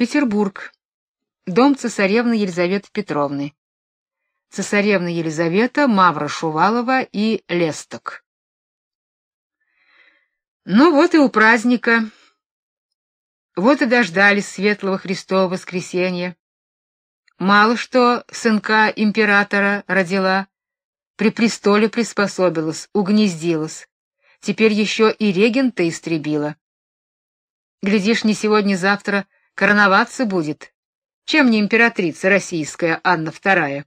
Петербург. Дом цесаревны Елизаветы Петровны. Цесаревна Елизавета, Мавра Шувалова и Лесток. Ну вот и у праздника. Вот и дождались светлого Христова воскресенья. Мало что сынка императора родила, при престоле приспособилась, угнездилась. Теперь еще и регента истребила. Глядишь, не сегодня-завтра короноваться будет. Чем не императрица российская Анна II?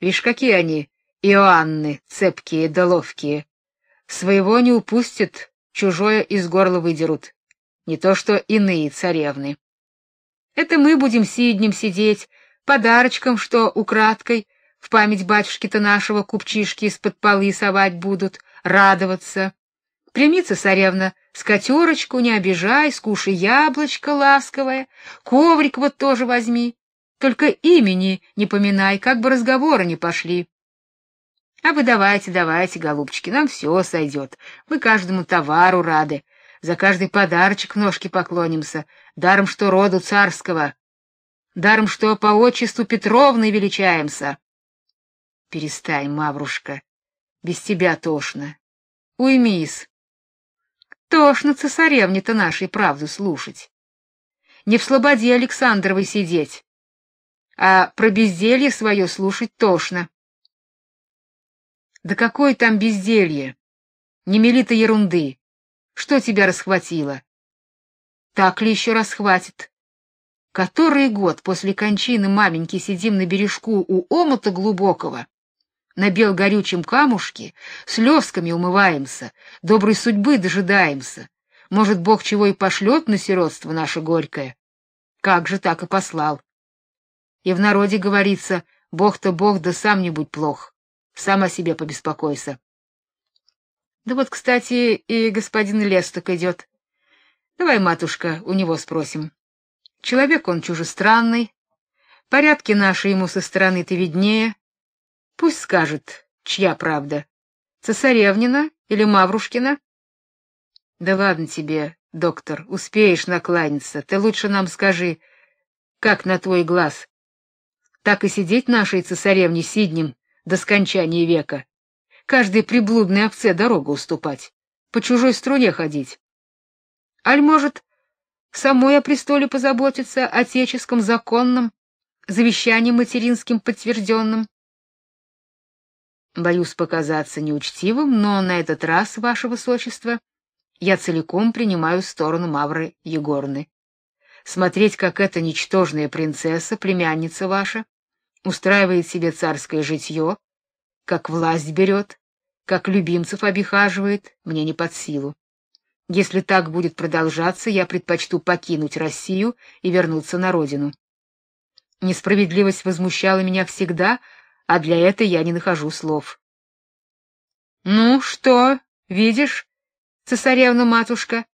Видишь, какие они, Иоанны, цепкие да ловкие. Своего не упустят, чужое из горла выдерут. Не то что иные царевны. Это мы будем сиднем сидеть, подарочком, что украдкой в память батюшки-то нашего купчишки из-под полы совать будут, радоваться. Примится царевна скатерочку, не обижай, скушай яблочко ласковое, коврик вот тоже возьми. Только имени не поминай, как бы разговоры не пошли. А вы давайте, давайте, голубчики, нам все сойдет. Мы каждому товару рады, за каждый подарочек ножки поклонимся, даром что роду царского, даром что по отчеству Петровны величаемся. Перестань, Маврушка. Без тебя тошно. Уймись. Тошно цесаревне-то нашей правду слушать. Не в слободе Александровой сидеть, а про безделье свое слушать тошно. Да какое там безделье? Не мели ты ерунды. Что тебя расхватило? Так ли еще расхватит? Который год после кончины маменьки сидим на бережку у омута глубокого, на бел горючем камушке, слезками умываемся, доброй судьбы дожидаемся. Может, Бог чего и пошлет на сиротство наше горькое. Как же так и послал. И в народе говорится: Бог-то Бог, да сам не будь плох. Сам о себе побеспокойся. Да вот, кстати, и господин Лесток идет. Давай, матушка, у него спросим. Человек он чужестранный. Порядки наши ему со стороны ты виднее. Пусть скажет, чья правда, цесаревнина или Маврушкина? Да ладно тебе, доктор, успеешь накланяться. Ты лучше нам скажи, как на твой глаз. Так и сидеть нашей цесаревне сиднем до скончания века. Каждой приблудной овце дорогу уступать, по чужой струне ходить. Аль может, самой о престоле позаботиться, отеческом законном, завещанием материнским подтвержденным? Боюсь показаться неучтивым, но на этот раз, ваше высочество, я целиком принимаю сторону Мавры Егорны. Смотреть, как эта ничтожная принцесса, племянница ваша, устраивает себе царское житье, как власть берет, как любимцев обихаживает, мне не под силу. Если так будет продолжаться, я предпочту покинуть Россию и вернуться на родину. Несправедливость возмущала меня всегда, а для этого я не нахожу слов. Ну что, видишь, цесаревна матушка,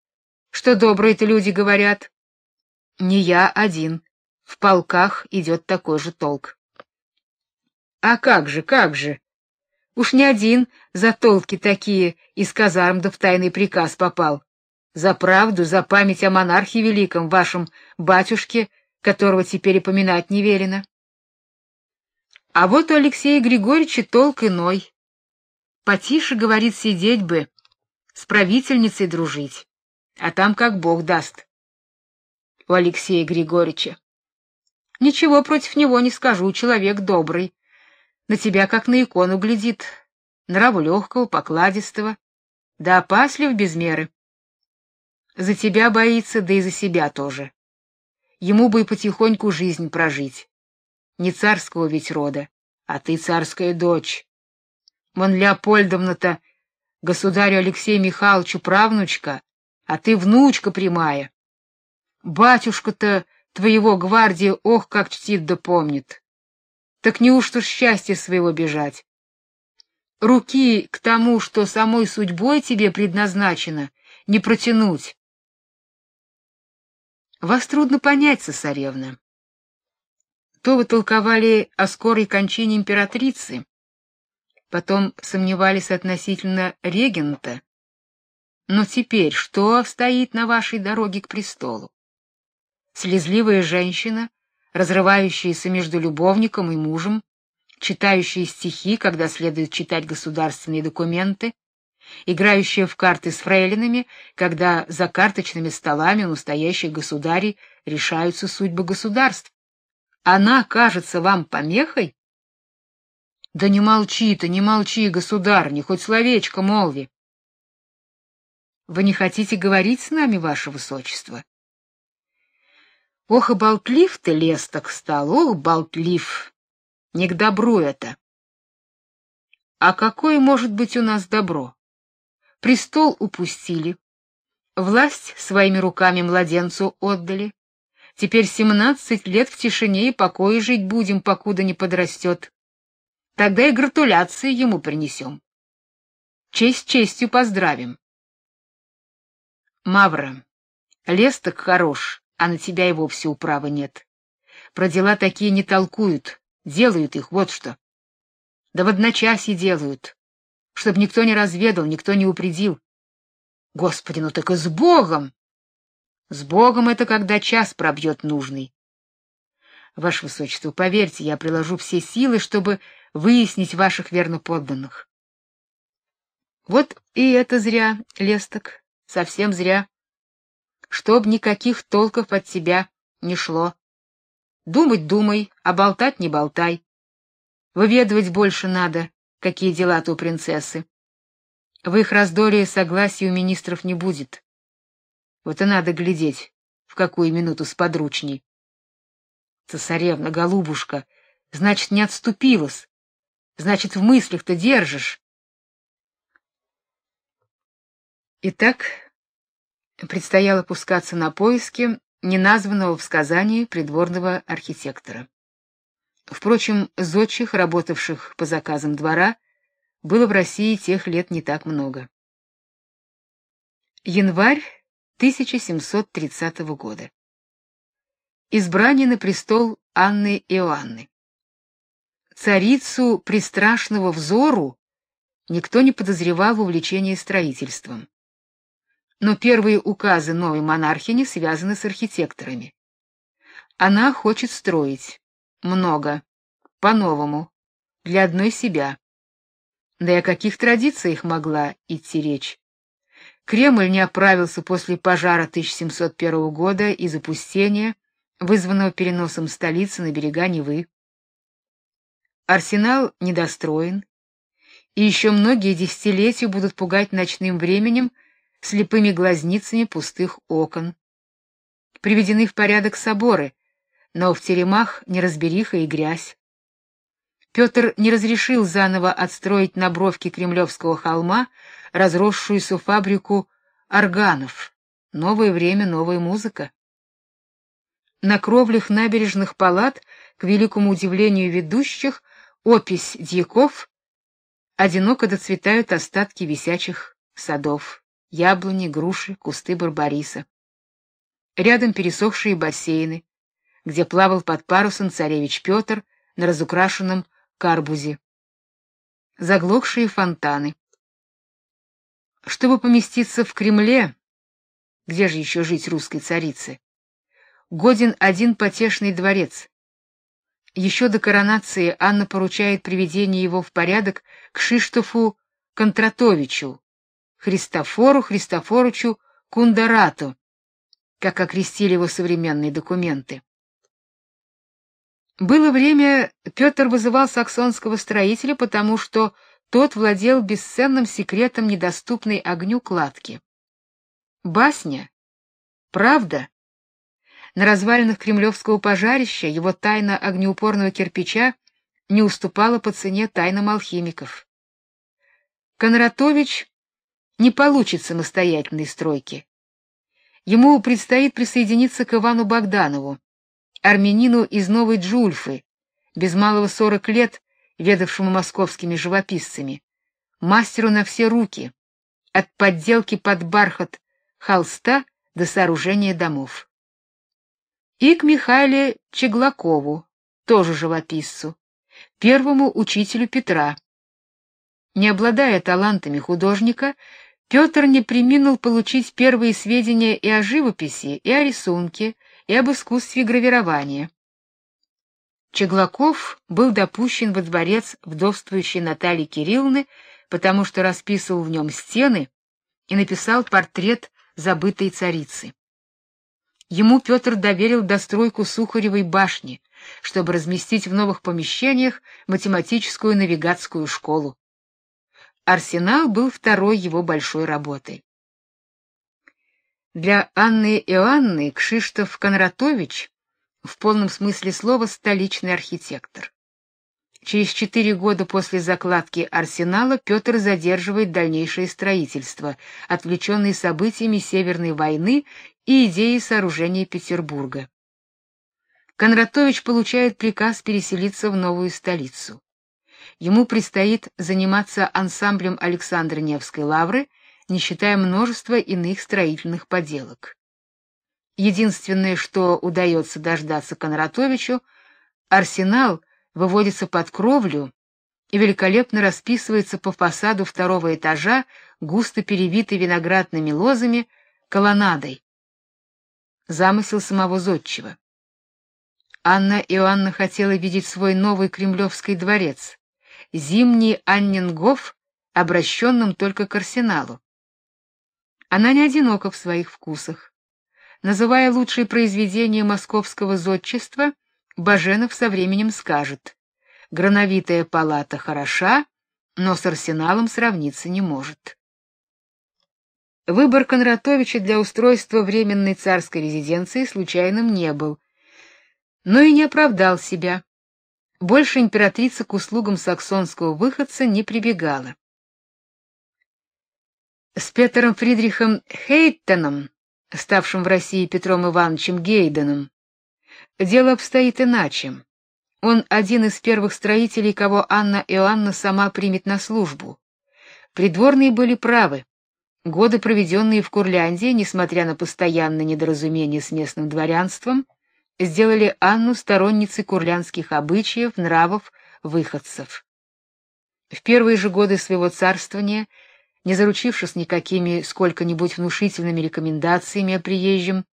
что добрые-то люди говорят? Не я один. В полках идет такой же толк. А как же, как же? Уж не один за толки такие из казарм да в тайный приказ попал. За правду, за память о монархе великом вашем батюшке, которого теперь и поминать не велено. А вот у Алексея Григорьевича толк иной. Потише, говорит, сидеть бы, с правительницей дружить, а там как Бог даст. У Алексея Григорьевича. Ничего против него не скажу, человек добрый. На тебя как на икону глядит, нраву легкого, покладистого, да опаслив без меры. За тебя боится, да и за себя тоже. Ему бы и потихоньку жизнь прожить не царского ведь рода, а ты царская дочь. Вон Леопольдовна-то государю Алексею Михайловичу правнучка, а ты внучка прямая. Батюшка-то твоего гвардии ох, как чтит да помнит. Так неужто счастье своего бежать? Руки к тому, что самой судьбой тебе предназначено, не протянуть. Вас трудно понять, цесаревна то вы толковали о скорой кончине императрицы, потом сомневались относительно регента. Но теперь что стоит на вашей дороге к престолу? слезливая женщина, разрывающаяся между любовником и мужем, читающая стихи, когда следует читать государственные документы, играющая в карты с фрейлинами, когда за карточными столами у настоящих государей решаются судьбы государств. Она кажется вам помехой? Да не молчи ты, не молчи, государь, хоть словечко молви. Вы не хотите говорить с нами, ваше высочество? Ох, и болтлив ты, лесток стал, ох, болтлив. Не к добру это. А какое может быть у нас добро? Престол упустили. Власть своими руками младенцу отдали. Теперь семнадцать лет в тишине и покое жить будем, покуда не подрастет. Тогда и гратуляции ему принесем. Честь честью поздравим. Мавра, лес так хорош, а на тебя и вовсе управы нет. Про дела такие не толкуют, делают их вот что. Да в одночасье делают, чтоб никто не разведал, никто не упредил. Господи, ну так и с Богом! С Богом это когда час пробьет нужный. Ваше высочество, поверьте, я приложу все силы, чтобы выяснить ваших верноподданных. Вот и это зря, Лесток. Совсем зря. Чтоб никаких толков от тебя не шло. Думать думай, а болтать не болтай. Выведывать больше надо, какие дела-то у принцессы. В их раздоре согласия у министров не будет. Вот и надо глядеть, в какую минуту сподручней. Цесаревна, голубушка, значит, не отступилась. Значит, в мыслях-то держишь. Итак, предстояло пускаться на поиски неназванного в сказании придворного архитектора. Впрочем, зодчих, работавших по заказам двора, было в России тех лет не так много. Январь 1730 года. Избрание на престол Анны Иоанны. Царицу пристрашного взору никто не подозревал в увлечении строительством но первые указы новой монархини связаны с архитекторами. Она хочет строить много, по-новому, для одной себя. Да и о каких традициях могла идти речь? Кремль не оправился после пожара 1701 года и запустения, вызванного переносом столицы на берега Невы. Арсенал недостроен, и еще многие десятилетия будут пугать ночным временем слепыми глазницами пустых окон. Приведены в порядок соборы, но в теремах неразбериха и грязь. Петр не разрешил заново отстроить на бровке Кремлевского холма разросшуюся фабрику органов. Новое время, новая музыка. На кровлях набережных палат, к великому удивлению ведущих, опись дьяков, одиноко доцветают остатки висячих садов яблони, груши, кусты барбариса. Рядом пересохшие бассейны, где плавал под парусом царевич Петр на разукрашенном карбузе. Заглохшие фонтаны. Чтобы поместиться в Кремле, где же еще жить русской царице, годен один потешный дворец. Еще до коронации Анна поручает приведение его в порядок к Шиштофу Контратовичу, Христофору Христофоручу Кундарату, как окрестили его современные документы. Было время, Петр вызывал саксонского строителя, потому что тот владел бесценным секретом недоступной огню кладки. Басня, правда, на развалинах кремлевского пожарища его тайна огнеупорного кирпича не уступала по цене тайнам алхимиков. Конратович не получит самостоятельной стройки. Ему предстоит присоединиться к Ивану Богданову, армянину из Новой Джульфы, без малого сорок лет ведавшему московскими живописцами, мастеру на все руки, от подделки под бархат холста до сооружения домов. И к Михаиле Чеглакову, тоже живописцу, первому учителю Петра. Не обладая талантами художника, Петр не преминул получить первые сведения и о живописи, и о рисунке, и об искусстве гравирования. Чеглаков был допущен во дворец вдовствующей Натальи Кирилловны, потому что расписывал в нем стены и написал портрет забытой царицы. Ему Петр доверил достройку Сухаревой башни, чтобы разместить в новых помещениях математическую навигатскую школу. Арсенал был второй его большой работой. Для Анны Иоанны Кшиштоф Конратович в полном смысле слова столичный архитектор. Через четыре года после закладки арсенала Петр задерживает дальнейшее строительство, отвлеченный событиями Северной войны и идеей сооружения Петербурга. Конратович получает приказ переселиться в новую столицу. Ему предстоит заниматься ансамблем Александра Невской лавры, не считая множества иных строительных поделок. Единственное, что удается дождаться Конратовичу, арсенал выводится под кровлю и великолепно расписывается по фасаду второго этажа, густо перевитой виноградными лозами, колоннадой. Замысел самого зодчего. Анна Иоанна хотела видеть свой новый кремлевский дворец, зимний Аннингоф, обращенным только к арсеналу. Она не одинока в своих вкусах. Называя лучшие произведения московского зодчества, Баженов со временем скажет: "Грановитая палата хороша, но с арсеналом сравниться не может". Выбор Конратовича для устройства временной царской резиденции случайным не был, но и не оправдал себя. Больше императрица к услугам саксонского выходца не прибегала. С Петером Фридрихом Хейтеном, ставшим в России Петром Ивановичем Гейденом, дело обстоит иначе. Он один из первых строителей, кого Анна Иоанна сама примет на службу. Придворные были правы. Годы, проведенные в Курляндии, несмотря на постоянное недоразумение с местным дворянством, сделали Анну сторонницей курлянских обычаев, нравов, выходцев. В первые же годы своего царствования не заручившись никакими сколько-нибудь внушительными рекомендациями о приезжем,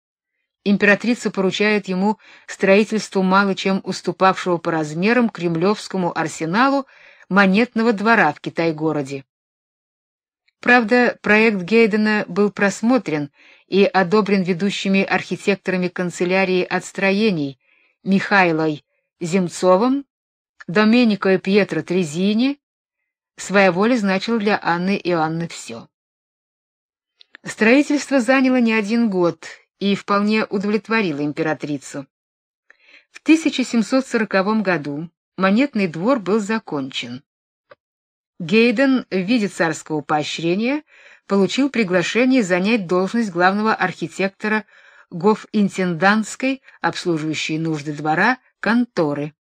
императрица поручает ему строительство мало чем уступавшего по размерам кремлевскому арсеналу монетного двора в Китай-городе. Правда, проект Гейдена был просмотрен и одобрен ведущими архитекторами канцелярии отстроений Михайлой Земцовым, Доменико и Пьетро Трезини Своя воля значила для Анны и Анны все. Строительство заняло не один год и вполне удовлетворило императрицу. В 1740 году монетный двор был закончен. Гейден в виде царского поощрения получил приглашение занять должность главного архитектора гофинтендантской, обслуживающей нужды двора, конторы.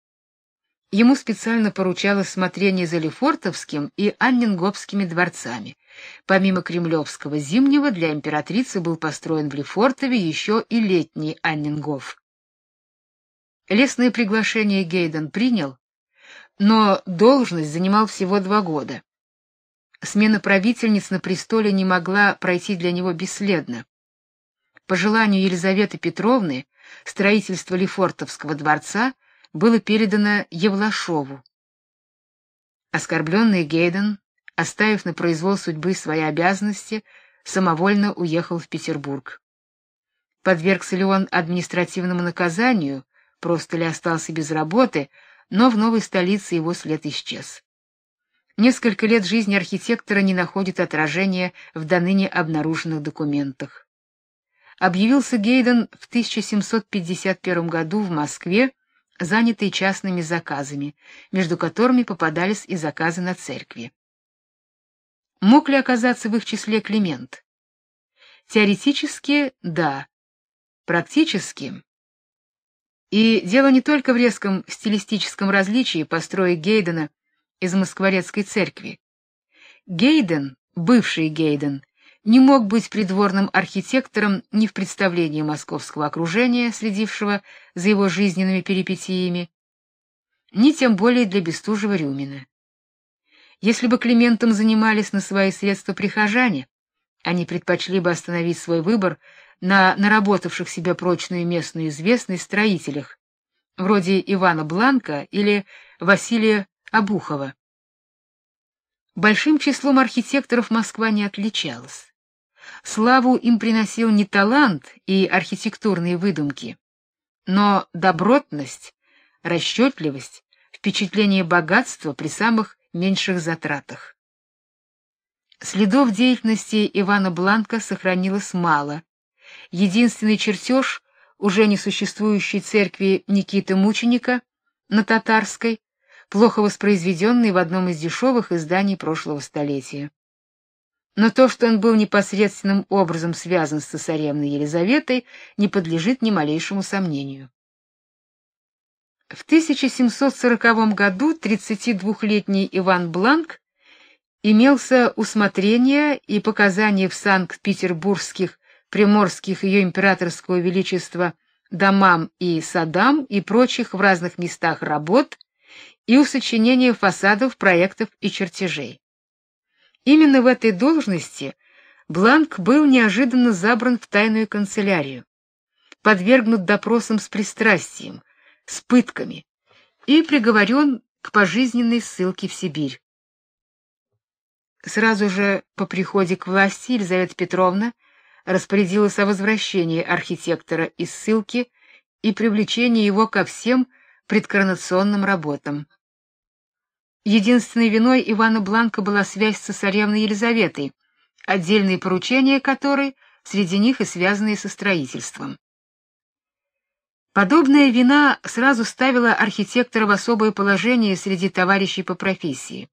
Ему специально поручалось смотрение за Лефортовским и Аннингопскими дворцами. Помимо Кремлевского зимнего, для императрицы был построен в Лефортове еще и летний Аннингоф. Лестное приглашение Гейден принял, но должность занимал всего два года. Смена правительниц на престоле не могла пройти для него бесследно. По желанию Елизаветы Петровны, строительство Лефортовского дворца было передано Евлашову. Оскорбленный Гейден, оставив на произвол судьбы свои обязанности, самовольно уехал в Петербург. Подвергся ли он административному наказанию, просто ли остался без работы, но в новой столице его след исчез. Несколько лет жизни архитектора не находит отражения в доныне обнаруженных документах. Объявился Гейден в 1751 году в Москве занятые частными заказами, между которыми попадались и заказы на церкви. Мог ли оказаться в их числе Климент? Теоретически да, практически. И дело не только в резком стилистическом различии построек Гейдена из Москворецкой церкви. Гейден, бывший Гейден, не мог быть придворным архитектором ни в представлении московского окружения, следившего за его жизненными перипетиями, ни тем более для Бестужева-Рюмина. Если бы Климентом занимались на свои средства прихожане, Они предпочли бы остановить свой выбор на наработавших себе прочную местную известность строителях, вроде Ивана Бланка или Василия Обухова. Большим числом архитекторов Москва не отличалась. Славу им приносил не талант и архитектурные выдумки, но добротность, расчетливость, впечатление богатства при самых меньших затратах. Следов деятельности Ивана Бланка сохранилось мало. Единственный чертеж уже несуществующей церкви Никиты Мученика на Татарской, плохо воспроизведенный в одном из дешевых изданий прошлого столетия. Но то, что он был непосредственным образом связан с цесаревной Елизаветой, не подлежит ни малейшему сомнению. В 1740 году 32-летний Иван Бланк имелся усмотрение и показания в Санкт-Петербургских, приморских ее императорского величества домам и садам и прочих в разных местах работ и у сочинения фасадов, проектов и чертежей. Именно в этой должности Бланк был неожиданно забран в тайную канцелярию, подвергнут допросам с пристрастием, с пытками и приговорен к пожизненной ссылке в Сибирь. Сразу же по приходе к власти Елизавета Петровна распорядилась о возвращении архитектора из ссылки и привлечении его ко всем предкоронационным работам. Единственной виной Ивана Бланка была связь с цесаревной Елизаветой, отдельные поручения которой среди них и связанные со строительством. Подобная вина сразу ставила архитектора в особое положение среди товарищей по профессии.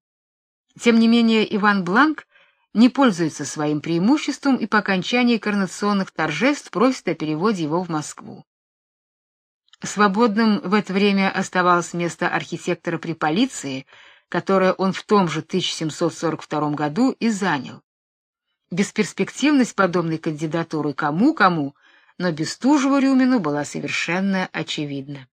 Тем не менее, Иван Бланк не пользуется своим преимуществом и по окончании коронационных торжеств просит о переводе его в Москву. Свободным в это время оставалось место архитектора при полиции, которое он в том же 1742 году и занял. Бесперспективность подобной кандидатуры кому-кому, но Бестужеву Рюмину была совершенно очевидна.